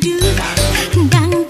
do, đang